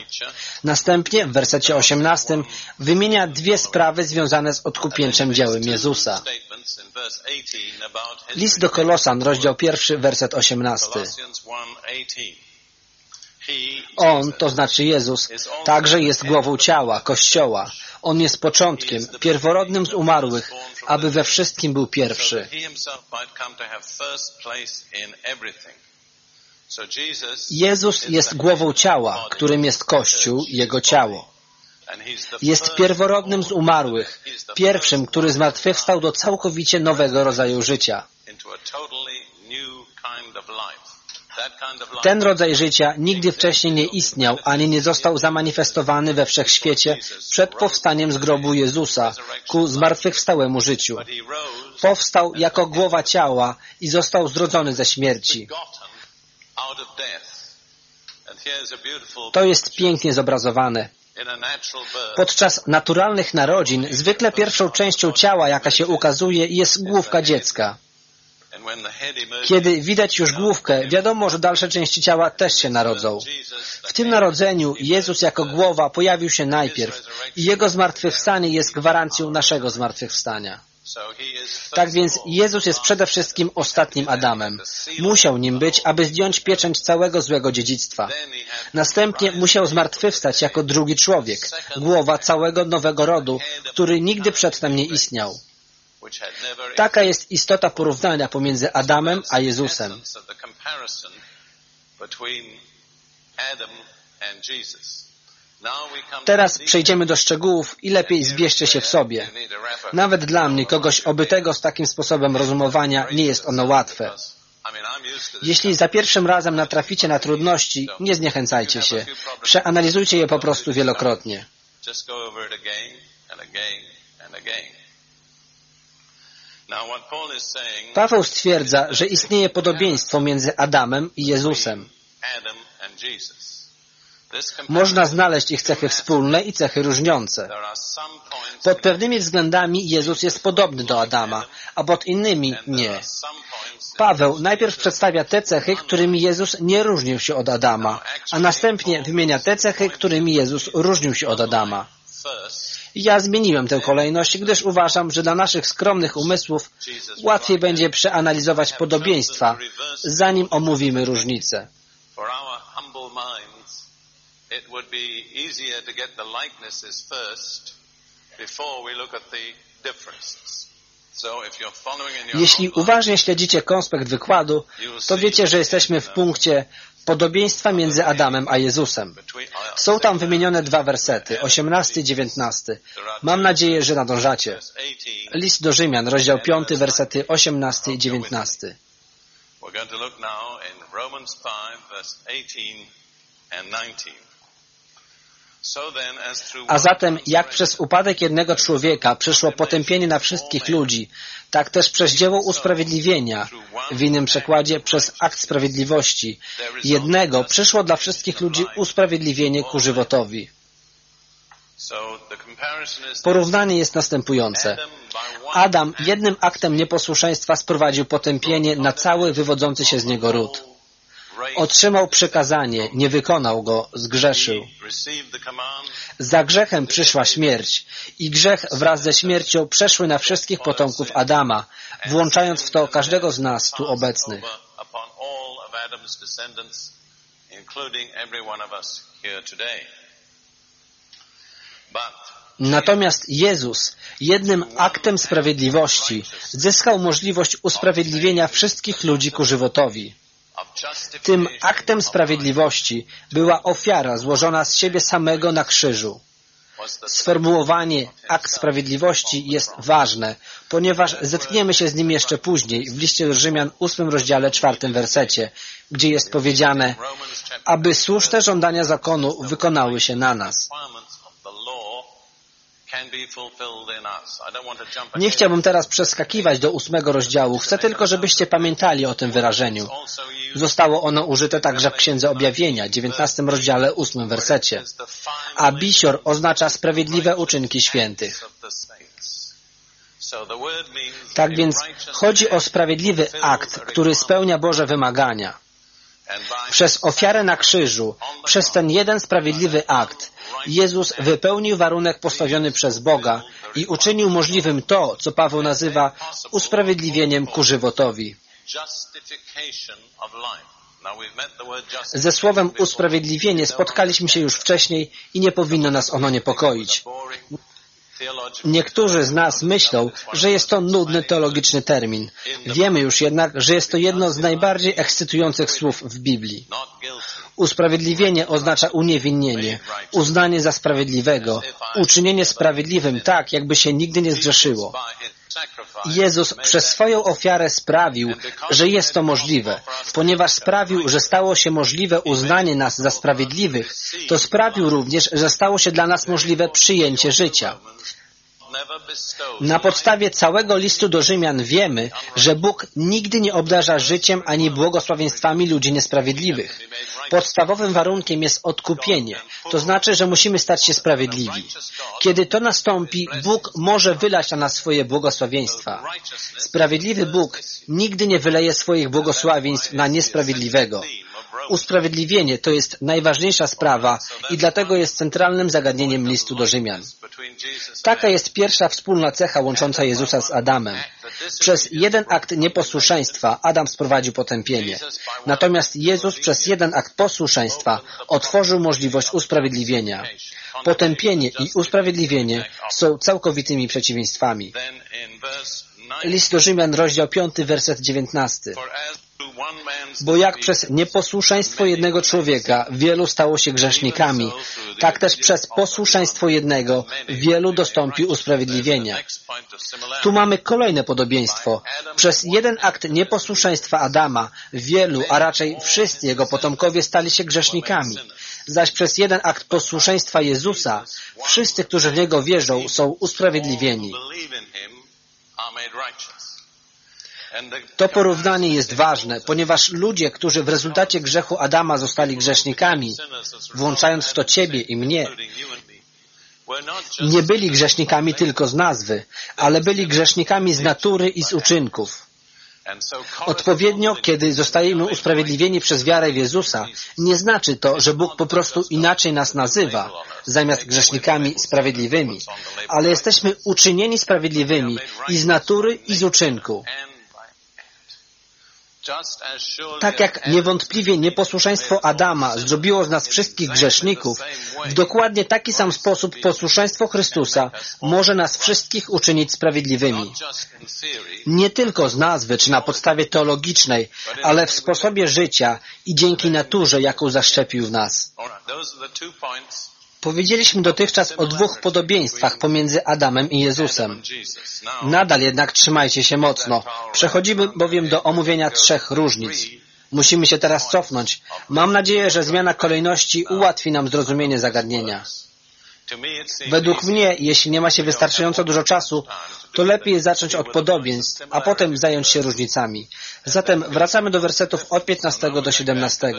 Następnie w wersecie 18 wymienia dwie sprawy związane z odkupieńczym dziełem Jezusa. List do Kolosan, rozdział pierwszy, werset 18. On, to znaczy Jezus, także jest głową ciała, Kościoła. On jest początkiem, pierworodnym z umarłych, aby we wszystkim był pierwszy. Jezus jest głową ciała, którym jest Kościół, Jego ciało. Jest pierworodnym z umarłych, pierwszym, który zmartwychwstał do całkowicie nowego rodzaju życia. Ten rodzaj życia nigdy wcześniej nie istniał, ani nie został zamanifestowany we wszechświecie przed powstaniem z grobu Jezusa ku zmartwychwstałemu życiu. Powstał jako głowa ciała i został zrodzony ze śmierci. To jest pięknie zobrazowane. Podczas naturalnych narodzin zwykle pierwszą częścią ciała, jaka się ukazuje, jest główka dziecka. Kiedy widać już główkę, wiadomo, że dalsze części ciała też się narodzą. W tym narodzeniu Jezus jako głowa pojawił się najpierw i Jego zmartwychwstanie jest gwarancją naszego zmartwychwstania. Tak więc Jezus jest przede wszystkim ostatnim Adamem. Musiał nim być, aby zdjąć pieczęć całego złego dziedzictwa. Następnie musiał zmartwychwstać jako drugi człowiek, głowa całego nowego rodu, który nigdy przedtem nie istniał. Taka jest istota porównania pomiędzy Adamem a Jezusem. Teraz przejdziemy do szczegółów i lepiej zbierzcie się w sobie. Nawet dla mnie, kogoś obytego z takim sposobem rozumowania, nie jest ono łatwe. Jeśli za pierwszym razem natraficie na trudności, nie zniechęcajcie się. Przeanalizujcie je po prostu wielokrotnie. Paweł stwierdza, że istnieje podobieństwo między Adamem i Jezusem. Można znaleźć ich cechy wspólne i cechy różniące. Pod pewnymi względami Jezus jest podobny do Adama, a pod innymi nie. Paweł najpierw przedstawia te cechy, którymi Jezus nie różnił się od Adama, a następnie wymienia te cechy, którymi Jezus różnił się od Adama. Ja zmieniłem tę kolejność, gdyż uważam, że dla naszych skromnych umysłów łatwiej będzie przeanalizować podobieństwa, zanim omówimy różnice. Jeśli uważnie śledzicie konspekt wykładu, to wiecie, że jesteśmy w punkcie podobieństwa między Adamem a Jezusem. Są tam wymienione dwa wersety, 18 i 19. Mam nadzieję, że nadążacie. List do Rzymian, rozdział 5, wersety 18 i 19. A zatem, jak przez upadek jednego człowieka przyszło potępienie na wszystkich ludzi, tak też przez dzieło usprawiedliwienia, w innym przekładzie przez akt sprawiedliwości, jednego przyszło dla wszystkich ludzi usprawiedliwienie ku żywotowi. Porównanie jest następujące. Adam jednym aktem nieposłuszeństwa sprowadził potępienie na cały wywodzący się z niego ród. Otrzymał przykazanie, nie wykonał go, zgrzeszył. Za grzechem przyszła śmierć i grzech wraz ze śmiercią przeszły na wszystkich potomków Adama, włączając w to każdego z nas tu obecnych. Natomiast Jezus jednym aktem sprawiedliwości zyskał możliwość usprawiedliwienia wszystkich ludzi ku żywotowi. Tym aktem sprawiedliwości była ofiara złożona z siebie samego na krzyżu. Sformułowanie akt sprawiedliwości jest ważne, ponieważ zetkniemy się z nim jeszcze później w liście do Rzymian 8 rozdziale 4 wersecie, gdzie jest powiedziane, aby słuszne żądania zakonu wykonały się na nas. Nie chciałbym teraz przeskakiwać do ósmego rozdziału. Chcę tylko, żebyście pamiętali o tym wyrażeniu. Zostało ono użyte także w Księdze Objawienia, dziewiętnastym rozdziale, ósmym wersecie. A bisior oznacza sprawiedliwe uczynki świętych. Tak więc chodzi o sprawiedliwy akt, który spełnia Boże wymagania. Przez ofiarę na krzyżu, przez ten jeden sprawiedliwy akt, Jezus wypełnił warunek postawiony przez Boga i uczynił możliwym to, co Paweł nazywa usprawiedliwieniem ku żywotowi. Ze słowem usprawiedliwienie spotkaliśmy się już wcześniej i nie powinno nas ono niepokoić. Niektórzy z nas myślą, że jest to nudny teologiczny termin. Wiemy już jednak, że jest to jedno z najbardziej ekscytujących słów w Biblii. Usprawiedliwienie oznacza uniewinnienie, uznanie za sprawiedliwego, uczynienie sprawiedliwym tak, jakby się nigdy nie zgrzeszyło. Jezus przez swoją ofiarę sprawił, że jest to możliwe. Ponieważ sprawił, że stało się możliwe uznanie nas za sprawiedliwych, to sprawił również, że stało się dla nas możliwe przyjęcie życia. Na podstawie całego listu do Rzymian wiemy, że Bóg nigdy nie obdarza życiem ani błogosławieństwami ludzi niesprawiedliwych. Podstawowym warunkiem jest odkupienie, to znaczy, że musimy stać się sprawiedliwi. Kiedy to nastąpi, Bóg może wylać na nas swoje błogosławieństwa. Sprawiedliwy Bóg nigdy nie wyleje swoich błogosławieństw na niesprawiedliwego. Usprawiedliwienie to jest najważniejsza sprawa i dlatego jest centralnym zagadnieniem listu do Rzymian. Taka jest pierwsza wspólna cecha łącząca Jezusa z Adamem. Przez jeden akt nieposłuszeństwa Adam sprowadził potępienie. Natomiast Jezus przez jeden akt posłuszeństwa otworzył możliwość usprawiedliwienia. Potępienie i usprawiedliwienie są całkowitymi przeciwieństwami. List do Rzymian, rozdział 5, werset 19. Bo jak przez nieposłuszeństwo jednego człowieka wielu stało się grzesznikami, tak też przez posłuszeństwo jednego wielu dostąpi usprawiedliwienia. Tu mamy kolejne podobieństwo. Przez jeden akt nieposłuszeństwa Adama wielu, a raczej wszyscy jego potomkowie stali się grzesznikami. Zaś przez jeden akt posłuszeństwa Jezusa wszyscy, którzy w Niego wierzą, są usprawiedliwieni. To porównanie jest ważne, ponieważ ludzie, którzy w rezultacie grzechu Adama zostali grzesznikami, włączając w to Ciebie i mnie, nie byli grzesznikami tylko z nazwy, ale byli grzesznikami z natury i z uczynków. Odpowiednio, kiedy zostajemy usprawiedliwieni przez wiarę w Jezusa, nie znaczy to, że Bóg po prostu inaczej nas nazywa, zamiast grzesznikami sprawiedliwymi, ale jesteśmy uczynieni sprawiedliwymi i z natury, i z uczynku. Tak jak niewątpliwie nieposłuszeństwo Adama zrobiło z nas wszystkich grzeszników, w dokładnie taki sam sposób posłuszeństwo Chrystusa może nas wszystkich uczynić sprawiedliwymi. Nie tylko z nazwy czy na podstawie teologicznej, ale w sposobie życia i dzięki naturze, jaką zaszczepił w nas. Powiedzieliśmy dotychczas o dwóch podobieństwach pomiędzy Adamem i Jezusem. Nadal jednak trzymajcie się mocno. Przechodzimy bowiem do omówienia trzech różnic. Musimy się teraz cofnąć. Mam nadzieję, że zmiana kolejności ułatwi nam zrozumienie zagadnienia. Według mnie, jeśli nie ma się wystarczająco dużo czasu, to lepiej zacząć od podobieństw, a potem zająć się różnicami. Zatem wracamy do wersetów od 15 do 17.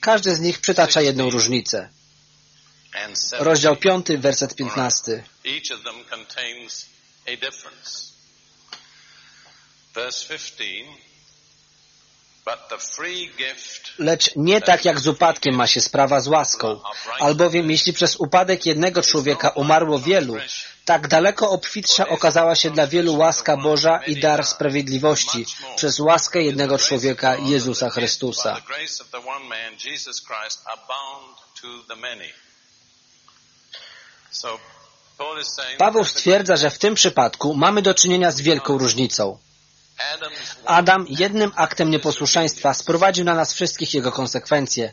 Każdy z nich przytacza jedną różnicę. Rozdział 5, werset 15. Lecz nie tak jak z upadkiem ma się sprawa z łaską, albowiem jeśli przez upadek jednego człowieka umarło wielu, tak daleko obfitsza okazała się dla wielu łaska Boża i dar sprawiedliwości przez łaskę jednego człowieka Jezusa Chrystusa. Paweł stwierdza, że w tym przypadku mamy do czynienia z wielką różnicą. Adam jednym aktem nieposłuszeństwa sprowadził na nas wszystkich jego konsekwencje,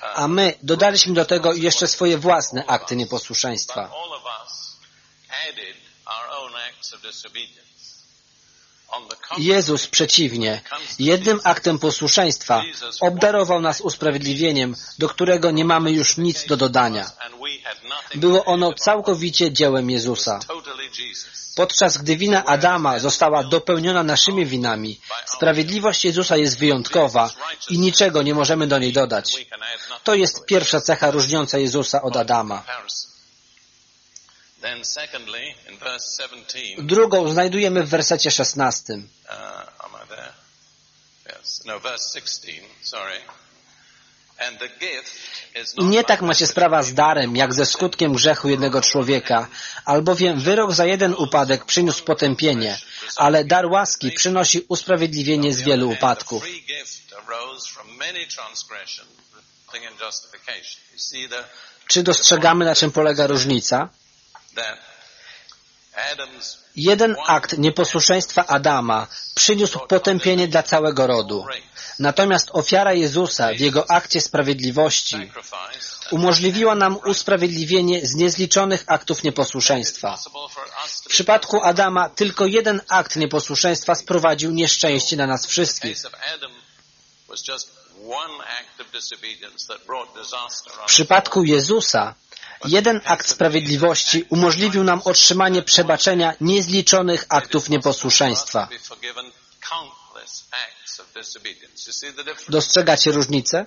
a my dodaliśmy do tego jeszcze swoje własne akty nieposłuszeństwa. Jezus przeciwnie, jednym aktem posłuszeństwa obdarował nas usprawiedliwieniem, do którego nie mamy już nic do dodania. Było ono całkowicie dziełem Jezusa. Podczas gdy wina Adama została dopełniona naszymi winami, sprawiedliwość Jezusa jest wyjątkowa i niczego nie możemy do niej dodać. To jest pierwsza cecha różniąca Jezusa od Adama. Drugą znajdujemy w wersecie 16. I nie tak macie sprawa z darem, jak ze skutkiem grzechu jednego człowieka, albowiem wyrok za jeden upadek przyniósł potępienie, ale dar łaski przynosi usprawiedliwienie z wielu upadków. Czy dostrzegamy, na czym polega różnica? Jeden akt nieposłuszeństwa Adama przyniósł potępienie dla całego rodu. Natomiast ofiara Jezusa w Jego akcie sprawiedliwości umożliwiła nam usprawiedliwienie z niezliczonych aktów nieposłuszeństwa. W przypadku Adama tylko jeden akt nieposłuszeństwa sprowadził nieszczęście na nas wszystkich. W przypadku Jezusa jeden akt sprawiedliwości umożliwił nam otrzymanie przebaczenia niezliczonych aktów nieposłuszeństwa. Dostrzegacie różnicę?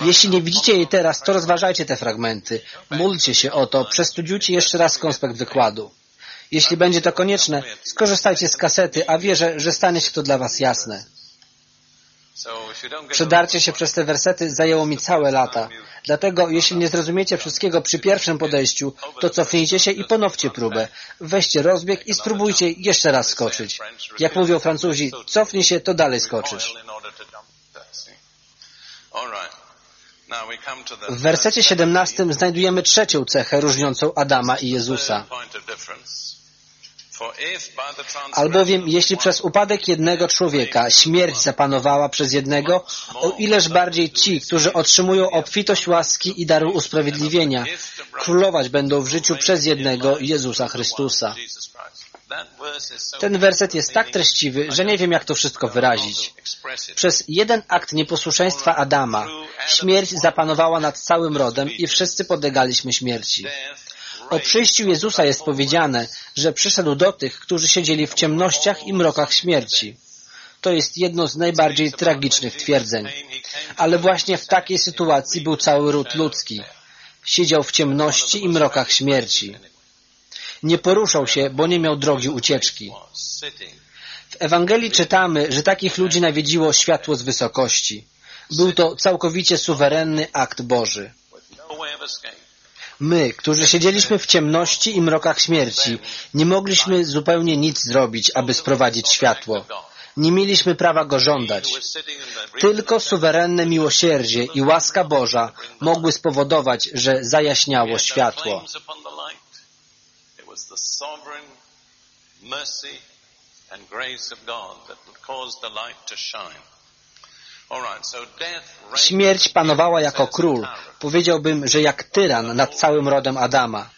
Jeśli nie widzicie jej teraz, to rozważajcie te fragmenty. Módlcie się o to, przestudiujcie jeszcze raz konspekt wykładu. Jeśli będzie to konieczne, skorzystajcie z kasety, a wierzę, że stanie się to dla Was jasne. Przedarcie się przez te wersety zajęło mi całe lata. Dlatego, jeśli nie zrozumiecie wszystkiego przy pierwszym podejściu, to cofnijcie się i ponowcie próbę. Weźcie rozbieg i spróbujcie jeszcze raz skoczyć. Jak mówią Francuzi, cofnij się, to dalej skoczysz. W wersecie 17 znajdujemy trzecią cechę różniącą Adama i Jezusa. Albowiem jeśli przez upadek jednego człowieka śmierć zapanowała przez jednego, o ileż bardziej ci, którzy otrzymują obfitość łaski i daru usprawiedliwienia, królować będą w życiu przez jednego Jezusa Chrystusa. Ten werset jest tak treściwy, że nie wiem, jak to wszystko wyrazić. Przez jeden akt nieposłuszeństwa Adama śmierć zapanowała nad całym rodem i wszyscy podlegaliśmy śmierci. O przyjściu Jezusa jest powiedziane, że przyszedł do tych, którzy siedzieli w ciemnościach i mrokach śmierci. To jest jedno z najbardziej tragicznych twierdzeń. Ale właśnie w takiej sytuacji był cały ród ludzki. Siedział w ciemności i mrokach śmierci. Nie poruszał się, bo nie miał drogi ucieczki. W Ewangelii czytamy, że takich ludzi nawiedziło światło z wysokości. Był to całkowicie suwerenny akt Boży. My, którzy siedzieliśmy w ciemności i mrokach śmierci, nie mogliśmy zupełnie nic zrobić, aby sprowadzić światło. Nie mieliśmy prawa go żądać. Tylko suwerenne miłosierdzie i łaska Boża mogły spowodować, że zajaśniało światło. Śmierć panowała jako król. Powiedziałbym, że jak tyran nad całym rodem Adama.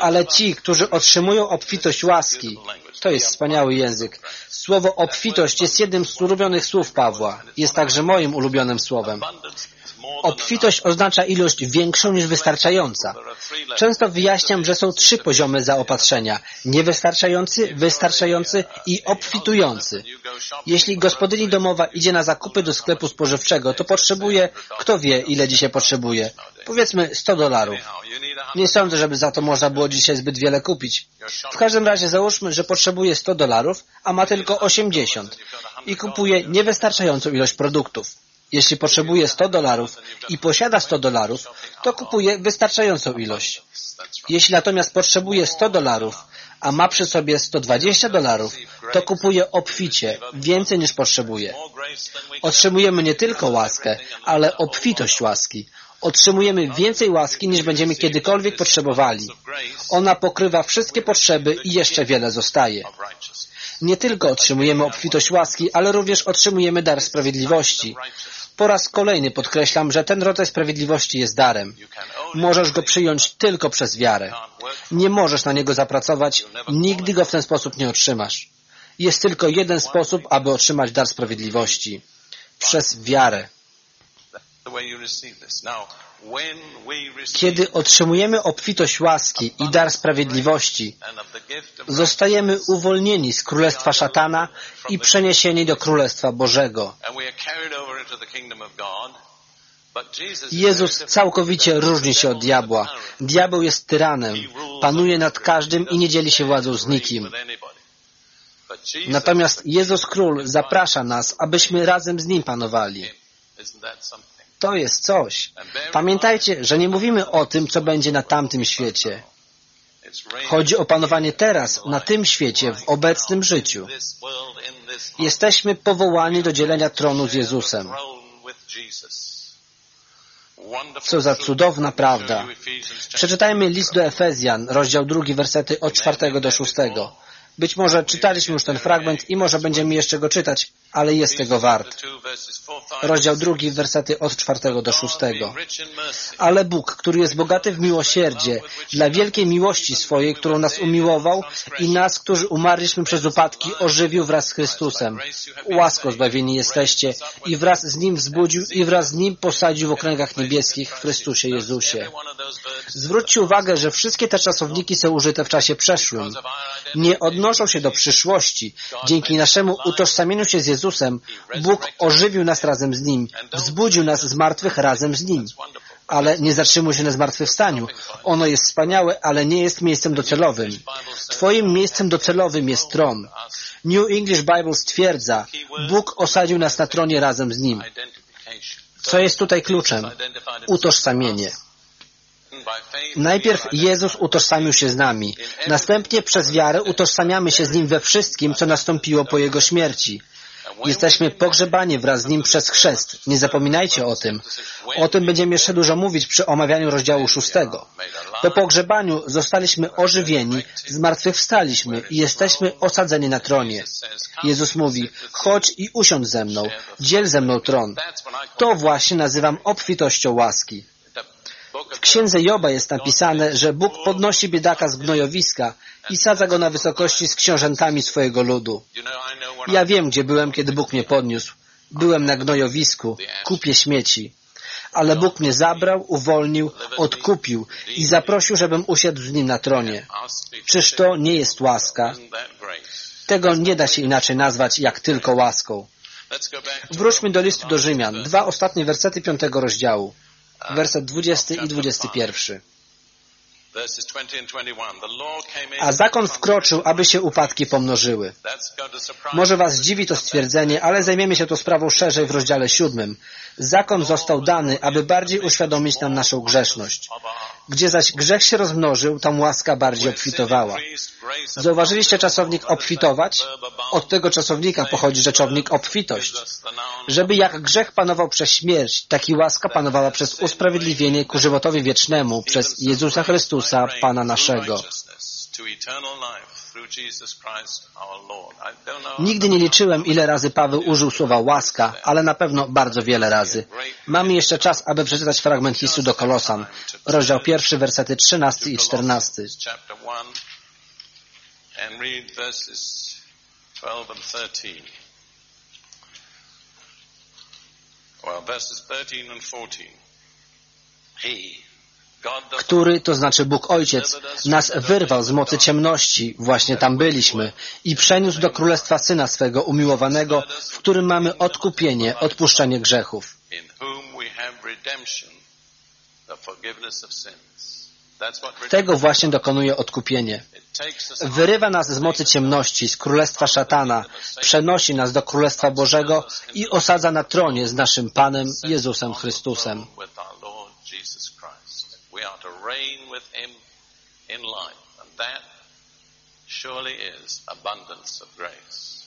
Ale ci, którzy otrzymują obfitość łaski, to jest wspaniały język. Słowo obfitość jest jednym z ulubionych słów Pawła. Jest także moim ulubionym słowem. Obfitość oznacza ilość większą niż wystarczająca. Często wyjaśniam, że są trzy poziomy zaopatrzenia. Niewystarczający, wystarczający i obfitujący. Jeśli gospodyni domowa idzie na zakupy do sklepu spożywczego, to potrzebuje, kto wie, ile dzisiaj potrzebuje. Powiedzmy 100 dolarów. Nie sądzę, żeby za to można było dzisiaj zbyt wiele kupić. W każdym razie załóżmy, że potrzebuje 100 dolarów, a ma tylko 80. i kupuje niewystarczającą ilość produktów. Jeśli potrzebuje 100 dolarów i posiada 100 dolarów, to kupuje wystarczającą ilość. Jeśli natomiast potrzebuje 100 dolarów, a ma przy sobie 120 dolarów, to kupuje obficie, więcej niż potrzebuje. Otrzymujemy nie tylko łaskę, ale obfitość łaski. Otrzymujemy więcej łaski, niż będziemy kiedykolwiek potrzebowali. Ona pokrywa wszystkie potrzeby i jeszcze wiele zostaje. Nie tylko otrzymujemy obfitość łaski, ale również otrzymujemy dar sprawiedliwości. Po raz kolejny podkreślam, że ten rodzaj sprawiedliwości jest darem. Możesz go przyjąć tylko przez wiarę. Nie możesz na niego zapracować, nigdy go w ten sposób nie otrzymasz. Jest tylko jeden sposób, aby otrzymać dar sprawiedliwości. Przez wiarę. Kiedy otrzymujemy obfitość łaski i dar sprawiedliwości, zostajemy uwolnieni z królestwa szatana i przeniesieni do królestwa Bożego. Jezus całkowicie różni się od diabła. Diabeł jest tyranem, panuje nad każdym i nie dzieli się władzą z nikim. Natomiast Jezus Król zaprasza nas, abyśmy razem z Nim panowali. To jest coś. Pamiętajcie, że nie mówimy o tym, co będzie na tamtym świecie. Chodzi o panowanie teraz, na tym świecie, w obecnym życiu. Jesteśmy powołani do dzielenia tronu z Jezusem. Co za cudowna prawda. Przeczytajmy list do Efezjan, rozdział drugi, wersety od czwartego do szóstego. Być może czytaliśmy już ten fragment i może będziemy jeszcze go czytać, ale jest tego wart. Rozdział drugi, wersety od czwartego do szóstego. Ale Bóg, który jest bogaty w miłosierdzie, dla wielkiej miłości swojej, którą nas umiłował i nas, którzy umarliśmy przez upadki, ożywił wraz z Chrystusem. Łasko zbawieni jesteście i wraz z Nim wzbudził i wraz z Nim posadził w okręgach niebieskich w Chrystusie Jezusie. Zwróćcie uwagę, że wszystkie te czasowniki są użyte w czasie przeszłym. Nie odnoszą się do przyszłości. Dzięki naszemu utożsamieniu się z Jezusem, Bóg ożywił nas razem z Nim, wzbudził nas z martwych razem z Nim. Ale nie zatrzymuj się na zmartwychwstaniu. Ono jest wspaniałe, ale nie jest miejscem docelowym. Twoim miejscem docelowym jest tron. New English Bible stwierdza, Bóg osadził nas na tronie razem z Nim. Co jest tutaj kluczem? Utożsamienie. Najpierw Jezus utożsamił się z nami. Następnie przez wiarę utożsamiamy się z Nim we wszystkim, co nastąpiło po Jego śmierci. Jesteśmy pogrzebani wraz z Nim przez chrzest. Nie zapominajcie o tym. O tym będziemy jeszcze dużo mówić przy omawianiu rozdziału szóstego. Po pogrzebaniu zostaliśmy ożywieni, zmartwychwstaliśmy i jesteśmy osadzeni na tronie. Jezus mówi, chodź i usiądź ze mną, dziel ze mną tron. To właśnie nazywam obfitością łaski. W księdze Joba jest napisane, że Bóg podnosi biedaka z gnojowiska i sadza go na wysokości z książętami swojego ludu. Ja wiem, gdzie byłem, kiedy Bóg mnie podniósł. Byłem na gnojowisku, kupie śmieci. Ale Bóg mnie zabrał, uwolnił, odkupił i zaprosił, żebym usiadł z Nim na tronie. Czyż to nie jest łaska? Tego nie da się inaczej nazwać, jak tylko łaską. Wróćmy do listu do Rzymian, dwa ostatnie wersety piątego rozdziału werset 20 i 21. A zakon wkroczył, aby się upadki pomnożyły. Może Was dziwi to stwierdzenie, ale zajmiemy się tą sprawą szerzej w rozdziale siódmym. Zakon został dany, aby bardziej uświadomić nam naszą grzeszność. Gdzie zaś grzech się rozmnożył, tam łaska bardziej obfitowała. Zauważyliście czasownik obfitować? Od tego czasownika pochodzi rzeczownik obfitość. Żeby jak grzech panował przez śmierć, tak i łaska panowała przez usprawiedliwienie ku żywotowi wiecznemu przez Jezusa Chrystusa, Pana naszego. Nigdy nie liczyłem, ile razy Paweł użył słowa łaska, ale na pewno bardzo wiele razy. Mamy jeszcze czas, aby przeczytać fragment listu do Kolosan, rozdział pierwszy, wersety 13 i 14. And read verses 12 and 13. Well, verses 13 and 14. He, który, to znaczy Bóg Ojciec, nas wyrwał z mocy ciemności, właśnie tam byliśmy, i przeniósł do królestwa Syna swego umiłowanego, w którym mamy odkupienie, odpuszczenie grzechów. Tego właśnie dokonuje odkupienie. Wyrywa nas z mocy ciemności, z królestwa szatana, przenosi nas do królestwa Bożego i osadza na tronie z naszym Panem Jezusem Chrystusem. We are to reign with Him in life. And that surely is abundance of grace.